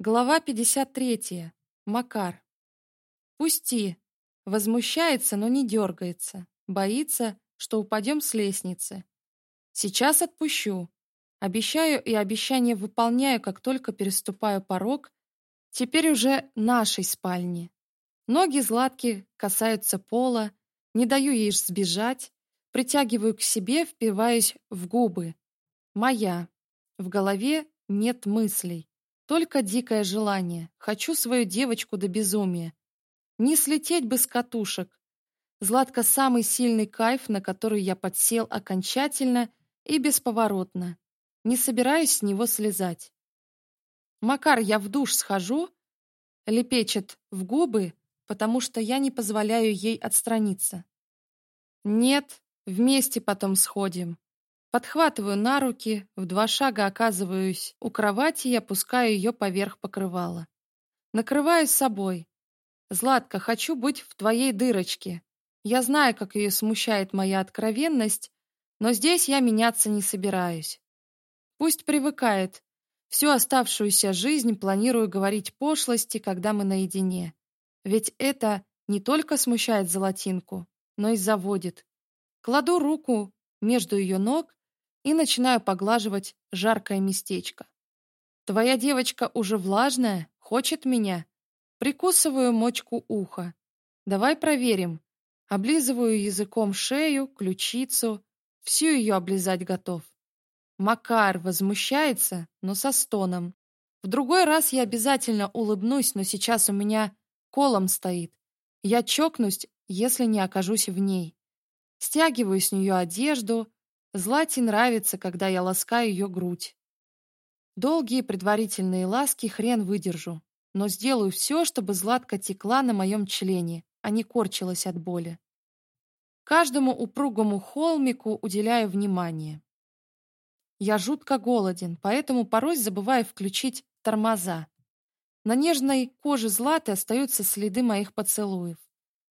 Глава 53. Макар. «Пусти!» Возмущается, но не дергается. Боится, что упадем с лестницы. «Сейчас отпущу!» Обещаю и обещание выполняю, как только переступаю порог, теперь уже нашей спальни. Ноги Златки касаются пола, не даю ей сбежать, притягиваю к себе, впиваюсь в губы. Моя. В голове нет мыслей. Только дикое желание. Хочу свою девочку до безумия. Не слететь бы с катушек. Златка — самый сильный кайф, на который я подсел окончательно и бесповоротно. Не собираюсь с него слезать. «Макар, я в душ схожу?» — лепечет в губы, потому что я не позволяю ей отстраниться. «Нет, вместе потом сходим», Подхватываю на руки, в два шага оказываюсь у кровати и опускаю ее поверх покрывала. Накрываюсь собой. «Златка, хочу быть в твоей дырочке. Я знаю, как ее смущает моя откровенность, но здесь я меняться не собираюсь. Пусть привыкает. Всю оставшуюся жизнь планирую говорить пошлости, когда мы наедине. Ведь это не только смущает золотинку, но и заводит. Кладу руку между ее ног и начинаю поглаживать жаркое местечко. Твоя девочка уже влажная, хочет меня. Прикусываю мочку уха. Давай проверим. Облизываю языком шею, ключицу. Всю ее облизать готов. Макар возмущается, но со стоном. В другой раз я обязательно улыбнусь, но сейчас у меня колом стоит. Я чокнусь, если не окажусь в ней. Стягиваю с нее одежду, Злате нравится, когда я ласкаю ее грудь. Долгие предварительные ласки хрен выдержу, но сделаю все, чтобы Златка текла на моем члене, а не корчилась от боли. Каждому упругому холмику уделяю внимание. Я жутко голоден, поэтому порой забываю включить тормоза. На нежной коже Златы остаются следы моих поцелуев.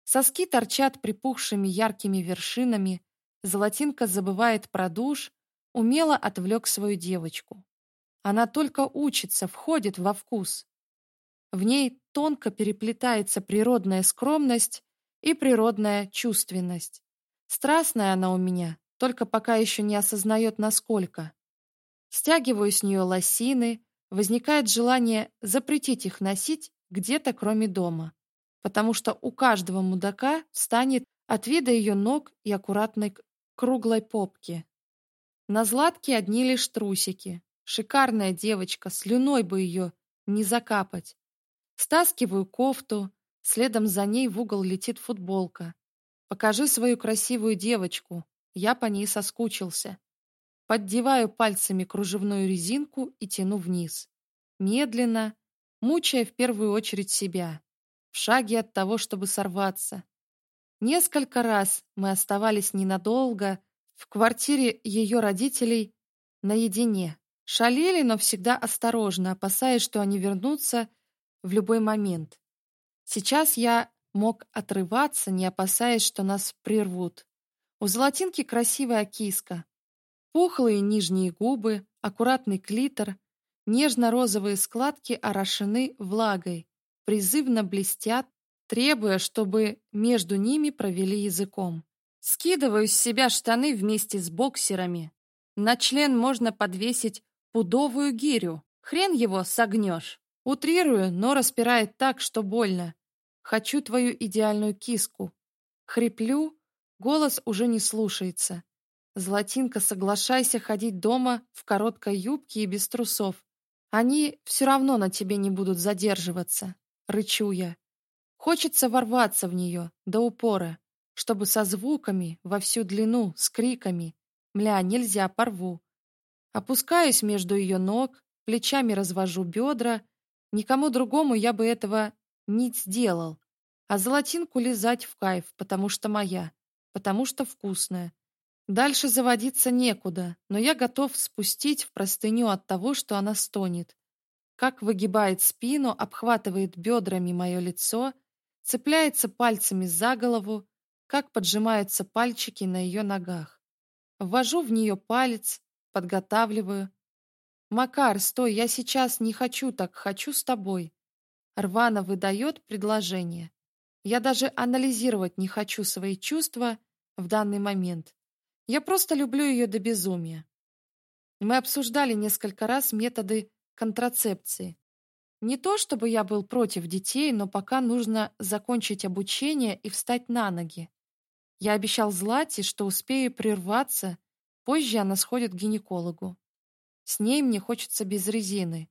Соски торчат припухшими яркими вершинами, Золотинка забывает про душ, умело отвлек свою девочку. Она только учится, входит во вкус. В ней тонко переплетается природная скромность и природная чувственность. Страстная она у меня, только пока еще не осознает, насколько. Стягиваю с нее лосины, возникает желание запретить их носить где-то кроме дома, потому что у каждого мудака станет от вида ее ног и аккуратной круглой попки. На Златке одни лишь трусики. Шикарная девочка, слюной бы ее не закапать. Стаскиваю кофту, следом за ней в угол летит футболка. Покажи свою красивую девочку, я по ней соскучился. Поддеваю пальцами кружевную резинку и тяну вниз. Медленно, мучая в первую очередь себя. В шаге от того, чтобы сорваться. Несколько раз мы оставались ненадолго в квартире ее родителей наедине. Шалили, но всегда осторожно, опасаясь, что они вернутся в любой момент. Сейчас я мог отрываться, не опасаясь, что нас прервут. У Золотинки красивая киска, пухлые нижние губы, аккуратный клитор, нежно-розовые складки орошены влагой, призывно блестят требуя, чтобы между ними провели языком. Скидываю с себя штаны вместе с боксерами. На член можно подвесить пудовую гирю. Хрен его согнешь. Утрирую, но распирает так, что больно. Хочу твою идеальную киску. Хриплю, голос уже не слушается. Златинка, соглашайся ходить дома в короткой юбке и без трусов. Они все равно на тебе не будут задерживаться. Рычу я. Хочется ворваться в нее до упора, чтобы со звуками во всю длину, с криками «Мля, нельзя, порву!» Опускаюсь между ее ног, плечами развожу бедра. Никому другому я бы этого не сделал. А золотинку лизать в кайф, потому что моя, потому что вкусная. Дальше заводиться некуда, но я готов спустить в простыню от того, что она стонет. Как выгибает спину, обхватывает бедрами мое лицо — цепляется пальцами за голову, как поджимаются пальчики на ее ногах. Ввожу в нее палец, подготавливаю. «Макар, стой, я сейчас не хочу так, хочу с тобой». Рвана выдает предложение. Я даже анализировать не хочу свои чувства в данный момент. Я просто люблю ее до безумия. Мы обсуждали несколько раз методы контрацепции. Не то чтобы я был против детей, но пока нужно закончить обучение и встать на ноги. Я обещал Злате, что успею прерваться, позже она сходит к гинекологу. С ней мне хочется без резины.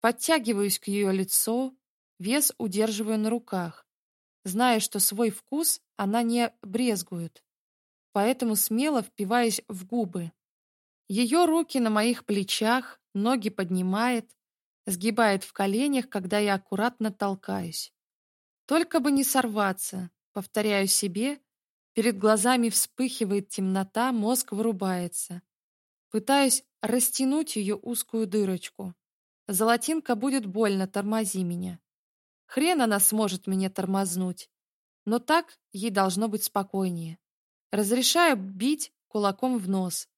Подтягиваюсь к ее лицу, вес удерживаю на руках, зная, что свой вкус она не брезгует, поэтому смело впиваюсь в губы. Ее руки на моих плечах, ноги поднимает, сгибает в коленях, когда я аккуратно толкаюсь. Только бы не сорваться, повторяю себе, перед глазами вспыхивает темнота, мозг вырубается. Пытаюсь растянуть ее узкую дырочку. Золотинка будет больно, тормози меня. Хрен она сможет меня тормознуть. Но так ей должно быть спокойнее. Разрешаю бить кулаком в нос.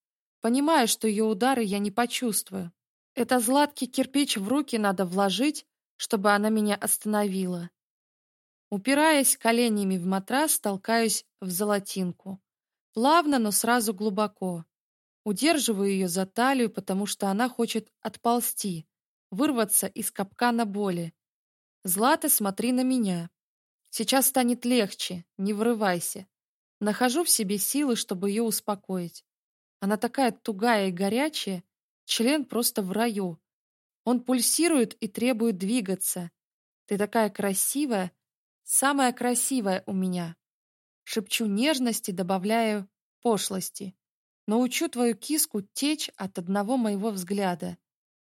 Понимаю, что ее удары я не почувствую, это златкий кирпич в руки надо вложить, чтобы она меня остановила. Упираясь коленями в матрас, толкаюсь в золотинку. Плавно, но сразу глубоко. Удерживаю ее за талию, потому что она хочет отползти, вырваться из капкана боли. «Злата, смотри на меня. Сейчас станет легче, не врывайся. Нахожу в себе силы, чтобы ее успокоить. Она такая тугая и горячая, Член просто в раю. Он пульсирует и требует двигаться. Ты такая красивая, самая красивая у меня. Шепчу нежности, добавляю пошлости. Научу твою киску течь от одного моего взгляда.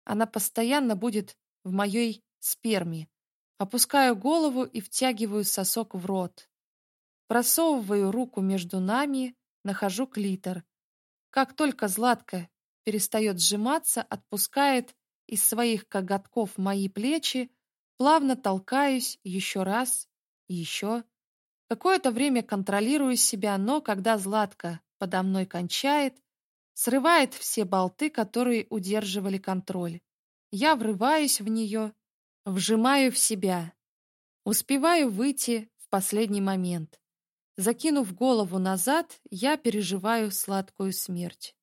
Она постоянно будет в моей сперме. Опускаю голову и втягиваю сосок в рот. Просовываю руку между нами, нахожу клитор. Как только Златка перестает сжиматься, отпускает из своих коготков мои плечи, плавно толкаюсь еще раз, еще. Какое-то время контролирую себя, но когда Златка подо мной кончает, срывает все болты, которые удерживали контроль. Я врываюсь в нее, вжимаю в себя. Успеваю выйти в последний момент. Закинув голову назад, я переживаю сладкую смерть.